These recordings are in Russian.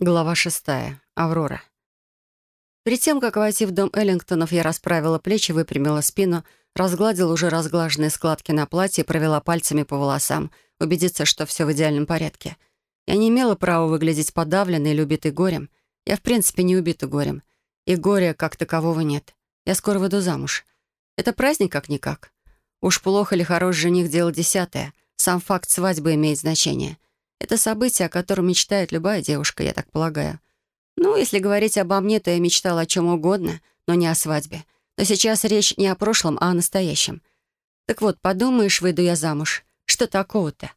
Глава шестая. Аврора. Перед тем, как войти в дом Эллингтонов, я расправила плечи, выпрямила спину, разгладила уже разглаженные складки на платье и провела пальцами по волосам, убедиться, что все в идеальном порядке. Я не имела права выглядеть подавленной или убитой горем. Я, в принципе, не убита горем. И горя как такового нет. Я скоро выйду замуж. Это праздник как-никак. Уж плохо ли хорош жених — дело десятое. Сам факт свадьбы имеет значение — это событие, о котором мечтает любая девушка, я так полагаю. Ну, если говорить обо мне, то я мечтала о чем угодно, но не о свадьбе. Но сейчас речь не о прошлом, а о настоящем. Так вот, подумаешь, выйду я замуж. Что такого-то?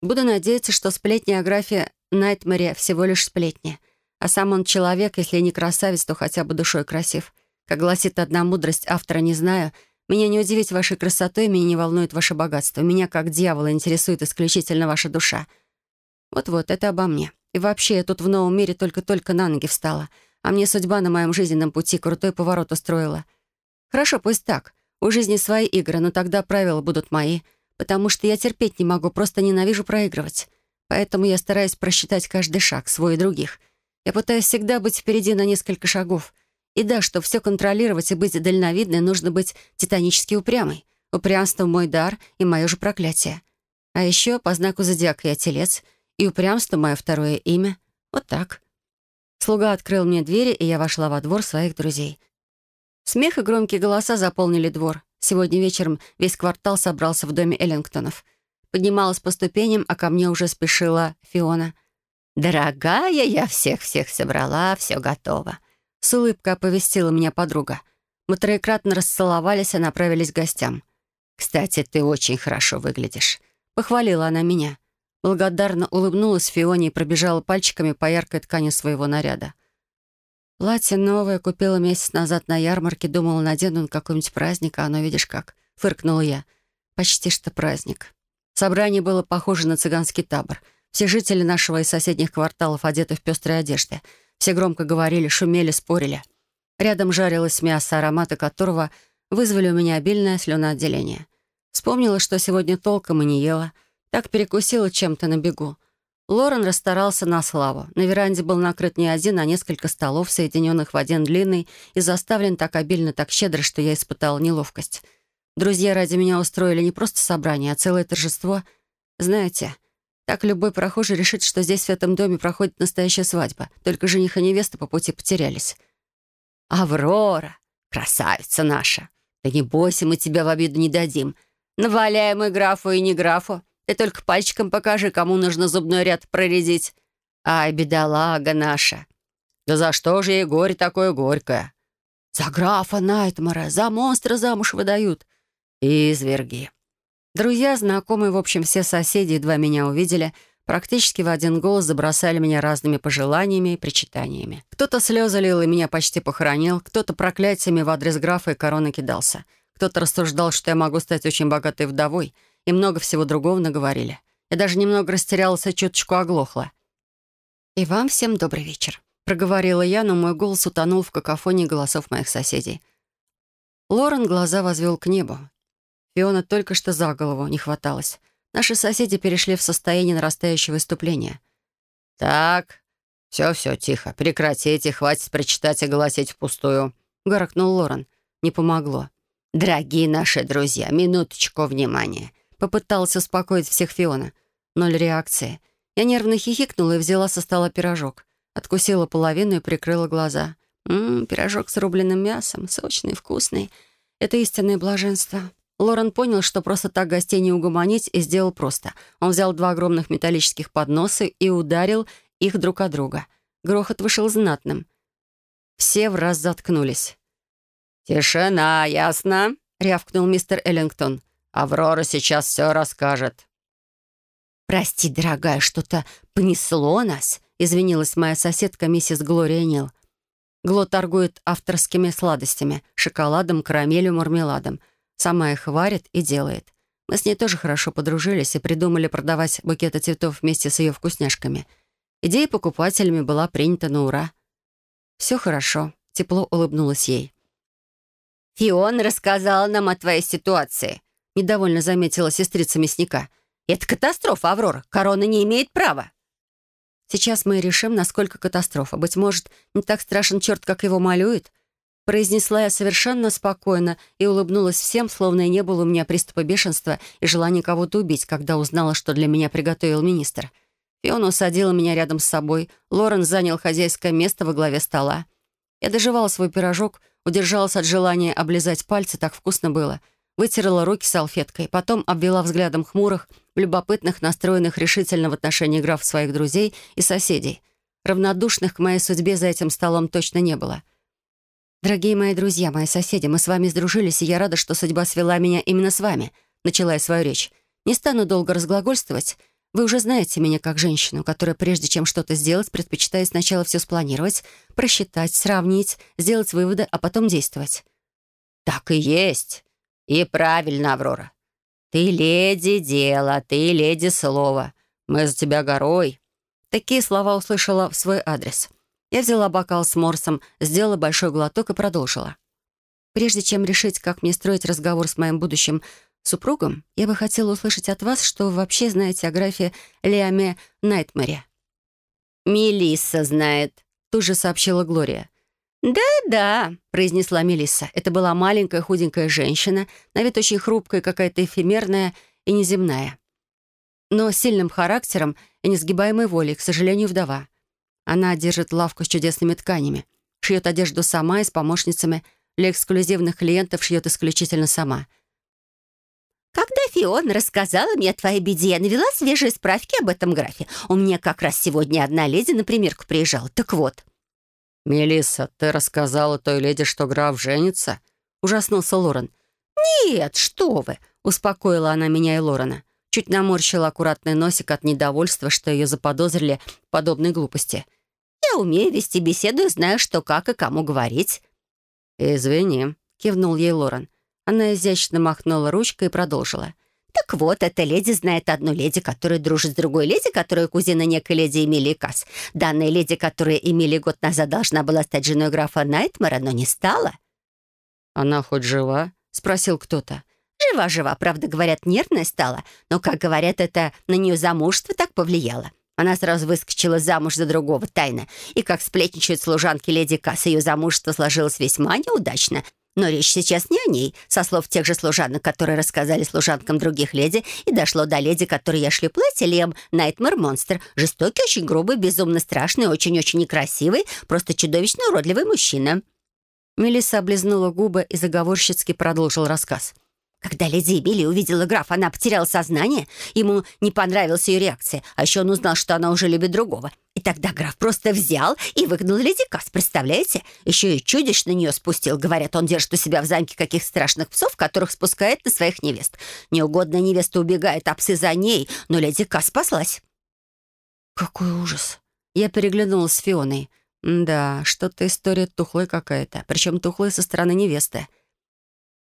Буду надеяться, что сплетни о графе Найтмере всего лишь сплетни. А сам он человек, если не красавец, то хотя бы душой красив. Как гласит одна мудрость автора, не знаю, меня не удивить вашей красотой, меня не волнует ваше богатство. Меня, как дьявола, интересует исключительно ваша душа — вот-вот, это обо мне. И вообще, я тут в новом мире только-только на ноги встала, а мне судьба на моем жизненном пути крутой поворот устроила. Хорошо, пусть так. У жизни свои игры, но тогда правила будут мои, потому что я терпеть не могу, просто ненавижу проигрывать. Поэтому я стараюсь просчитать каждый шаг, свой и других. Я пытаюсь всегда быть впереди на несколько шагов. И да, чтобы все контролировать и быть дальновидной, нужно быть титанически упрямой. Упрямство — мой дар и мое же проклятие. А еще по знаку зодиака я телец — и упрямство — мое второе имя. Вот так. Слуга открыл мне двери, и я вошла во двор своих друзей. Смех и громкие голоса заполнили двор. Сегодня вечером весь квартал собрался в доме Эллингтонов. Поднималась по ступеням, а ко мне уже спешила Фиона. «Дорогая, я всех-всех собрала, все готово», — с улыбкой оповестила меня подруга. Мы троекратно расцеловались и направились к гостям. «Кстати, ты очень хорошо выглядишь», — похвалила она меня. Благодарно улыбнулась Фионе и пробежала пальчиками по яркой ткани своего наряда. «Платье новое, купила месяц назад на ярмарке, думала, надену на какой-нибудь праздник, а оно, видишь как», — фыркнула я. «Почти что праздник». Собрание было похоже на цыганский табор. Все жители нашего и соседних кварталов одеты в пестрые одежды. Все громко говорили, шумели, спорили. Рядом жарилось мясо, ароматы которого вызвали у меня обильное слюноотделение. Вспомнила, что сегодня толком и не ела — так перекусила чем-то на бегу. Лорен расстарался на славу. На веранде был накрыт не один, а несколько столов, соединенных в один длинный, и заставлен так обильно, так щедро, что я испытала неловкость. Друзья ради меня устроили не просто собрание, а целое торжество. Знаете, так любой прохожий решит, что здесь, в этом доме, проходит настоящая свадьба. Только жених и невеста по пути потерялись. «Аврора, красавица наша! Да не бойся, мы тебя в обиду не дадим. Наваляем и графу, и не графу. Ты только пальчиком покажи, кому нужно зубной ряд проредить. Ай, бедолага наша. Да за что же ей горе такое горькое? За графа Найтмара, за монстра замуж выдают. Изверги. Друзья, знакомые, в общем, все соседи едва меня увидели, практически в один голос забросали меня разными пожеланиями и причитаниями. Кто-то слезы лил и меня почти похоронил, кто-то проклятиями в адрес графа и короны кидался. Кто-то рассуждал, что я могу стать очень богатой вдовой — и много всего другого наговорили. Я даже немного растерялась и чуточку оглохла. «И вам всем добрый вечер», — проговорила я, но мой голос утонул в какофонии голосов моих соседей. Лорен глаза возвел к небу. Фиона только что за голову не хваталась. Наши соседи перешли в состояние нарастающего выступления. «Так, все-все, тихо. Прекратите, хватит прочитать и голосить впустую», — гаркнул Лорен. Не помогло. «Дорогие наши друзья, минуточку внимания. Попыталась успокоить всех Фиона. Ноль реакции. Я нервно хихикнула и взяла со стола пирожок. Откусила половину и прикрыла глаза. Ммм, пирожок с рубленным мясом, сочный, вкусный. Это истинное блаженство. Лорен понял, что просто так гостей не угомонить, и сделал просто. Он взял два огромных металлических подноса и ударил их друг от друга. Грохот вышел знатным. Все в раз заткнулись. «Тишина, ясно?» — рявкнул мистер Эллингтон. Аврора сейчас все расскажет». «Прости, дорогая, что-то понесло нас», — извинилась моя соседка миссис Глория Нил. Гло торгует авторскими сладостями, шоколадом, карамелью, мармеладом. Сама их варит и делает. Мы с ней тоже хорошо подружились и придумали продавать букеты цветов вместе с ее вкусняшками. Идея покупателями была принята на ура. «Все хорошо», — тепло улыбнулась ей. «Фион рассказала нам о твоей ситуации», недовольно заметила сестрица мясника. «Это катастрофа, Аврора. Корона не имеет права». Сейчас мы решим, насколько катастрофа. Быть может, не так страшен черт, как его малюет?» Произнесла я совершенно спокойно и улыбнулась всем, словно и не было у меня приступа бешенства и желания кого-то убить, когда узнала, что для меня приготовил министр. Фиона усадила меня рядом с собой, Лорен занял хозяйское место во главе стола. Я доживала свой пирожок, удержалась от желания облизать пальцы, так вкусно было. Вытерла руки салфеткой, потом обвела взглядом хмурых, любопытных, настроенных решительно в отношении граф своих друзей и соседей. Равнодушных к моей судьбе за этим столом точно не было — «Дорогие мои друзья, мои соседи, мы с вами сдружились, и я рада, что судьба свела меня именно с вами», — начала я свою речь. «Не стану долго разглагольствовать. Вы уже знаете меня как женщину, которая, прежде чем что-то сделать, предпочитает сначала все спланировать, просчитать, сравнить, сделать выводы, а потом действовать». «Так и есть. И правильно, Аврора. Ты леди дела, ты леди слова. Мы за тебя горой». Такие слова услышала в свой адрес. Я взяла бокал с морсом, сделала большой глоток и продолжила. Прежде чем решить, как мне строить разговор с моим будущим супругом, я бы хотела услышать от вас, что вы вообще знаете о графе Лиаме Найтмаре. «Мелисса знает», — тут же сообщила Глория. «Да-да», — произнесла Мелисса. Это была маленькая худенькая женщина, на вид очень хрупкая, какая-то эфемерная и неземная. Но с сильным характером и несгибаемой волей, к сожалению, вдова. Она держит лавку с чудесными тканями, шьет одежду сама и с помощницами, для эксклюзивных клиентов шьет исключительно сама. «Когда Фиона рассказала мне о твоей беде, я навела свежие справки об этом графе. У меня как раз сегодня одна леди на примерку приезжала. Так вот». «Мелисса, ты рассказала той леди, что граф женится?» — ужаснулся Лорен. «Нет, что вы!» — успокоила она меня и Лорена. Чуть наморщила аккуратный носик от недовольства, что ее заподозрили в подобной глупости — я умею вести беседу и знаю, что как и кому говорить». «Извини», — кивнул ей Лорен. Она изящно махнула ручкой и продолжила. «Так вот, эта леди знает одну леди, которая дружит с другой леди, которая кузина некой леди Эмилии Касс. Данная леди, которая Эмилии год назад должна была стать женой графа Найтмара, но не стала». «Она хоть жива?» — спросил кто-то. «Жива-жива, правда, говорят, нервная стала, но, как говорят, это на нее замужество так повлияло. Она сразу выскочила замуж за другого тайно. И как сплетничают служанки леди Касс, ее замужество сложилось весьма неудачно. Но речь сейчас не о ней, со слов тех же служанок, которые рассказали служанкам других леди, и дошло до леди, которой я шлю платье, Лем Найтмар Монстр. Жестокий, очень грубый, безумно страшный, очень-очень некрасивый, просто чудовищно уродливый мужчина». Мелисса облизнула губы и заговорщицки продолжил рассказ. — когда леди Эмилия увидела графа, она потеряла сознание. Ему не понравилась ее реакция, а еще он узнал, что она уже любит другого. И тогда граф просто взял и выгнал леди Касс, представляете? Еще и чудищ на нее спустил. Говорят, он держит у себя в замке каких страшных псов, которых спускает на своих невест. Неугодная невеста убегает, а псы за ней, но леди Касс спаслась. Какой ужас. Я переглянулась с Фионой. Да, что-то история тухлая какая-то, причем тухлая со стороны невесты.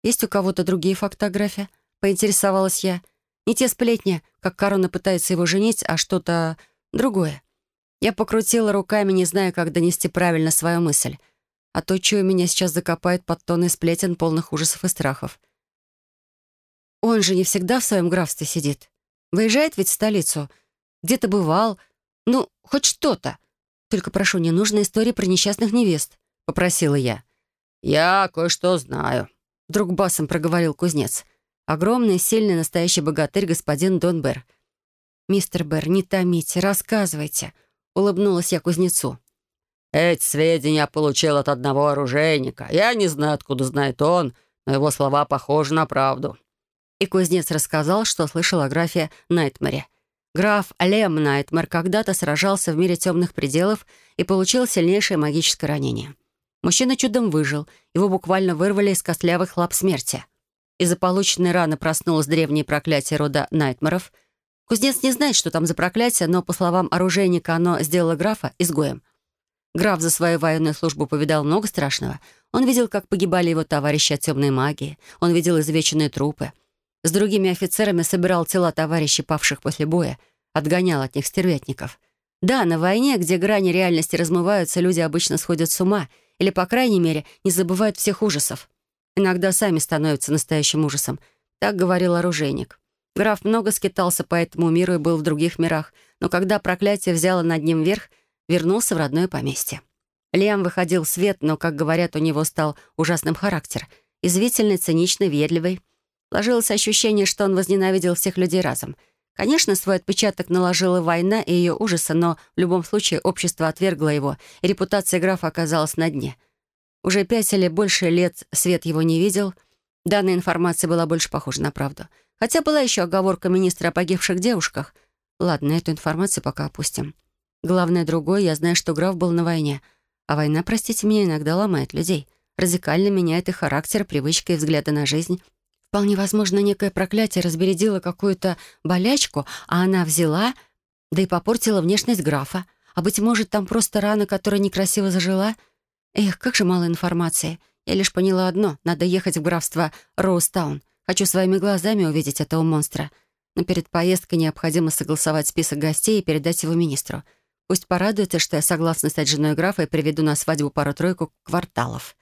Есть у кого-то другие фотографии? Поинтересовалась я. Не те сплетни, как корона пытается его женить, а что-то другое. Я покрутила руками, не зная, как донести правильно свою мысль. А то, что меня сейчас закопает под тонны сплетен, полных ужасов и страхов. Он же не всегда в своем графстве сидит. Выезжает ведь в столицу. Где-то бывал. Ну, хоть что-то. Только прошу, не нужно истории про несчастных невест», — попросила я. «Я кое-что знаю», Вдруг басом проговорил кузнец. Огромный, сильный, настоящий богатырь господин Дон Бер. «Мистер Бер, не томите, рассказывайте», — улыбнулась я кузнецу. «Эти сведения я получил от одного оружейника. Я не знаю, откуда знает он, но его слова похожи на правду». И кузнец рассказал, что слышал о графе Найтмаре. Граф Лем Найтмар когда-то сражался в мире темных пределов и получил сильнейшее магическое ранение. Мужчина чудом выжил, его буквально вырвали из костлявых лап смерти. Из-за полученной раны проснулось древнее проклятие рода Найтмаров. Кузнец не знает, что там за проклятие, но, по словам оружейника, оно сделало графа изгоем. Граф за свою военную службу повидал много страшного. Он видел, как погибали его товарищи от темной магии. Он видел извеченные трупы. С другими офицерами собирал тела товарищей, павших после боя. Отгонял от них стервятников. Да, на войне, где грани реальности размываются, люди обычно сходят с ума — или, по крайней мере, не забывают всех ужасов. Иногда сами становятся настоящим ужасом. Так говорил оружейник. Граф много скитался по этому миру и был в других мирах, но когда проклятие взяло над ним верх, вернулся в родное поместье. Лиам выходил в свет, но, как говорят, у него стал ужасным характер. Извительный, циничный, ведливый. Ложилось ощущение, что он возненавидел всех людей разом. Конечно, свой отпечаток наложила война и ее ужасы, но в любом случае общество отвергло его, и репутация графа оказалась на дне. Уже пять или больше лет Свет его не видел. Данная информация была больше похожа на правду. Хотя была еще оговорка министра о погибших девушках. Ладно, эту информацию пока опустим. Главное другое, я знаю, что граф был на войне. А война, простите меня, иногда ломает людей. Радикально меняет их характер, привычки и взгляды на жизнь. Вполне возможно, некое проклятие разбередило какую-то болячку, а она взяла, да и попортила внешность графа. А, быть может, там просто рана, которая некрасиво зажила? Эх, как же мало информации. Я лишь поняла одно — надо ехать в графство Роустаун. Хочу своими глазами увидеть этого монстра. Но перед поездкой необходимо согласовать список гостей и передать его министру — Пусть порадуется, что я согласна стать женой графа и приведу на свадьбу пару-тройку кварталов.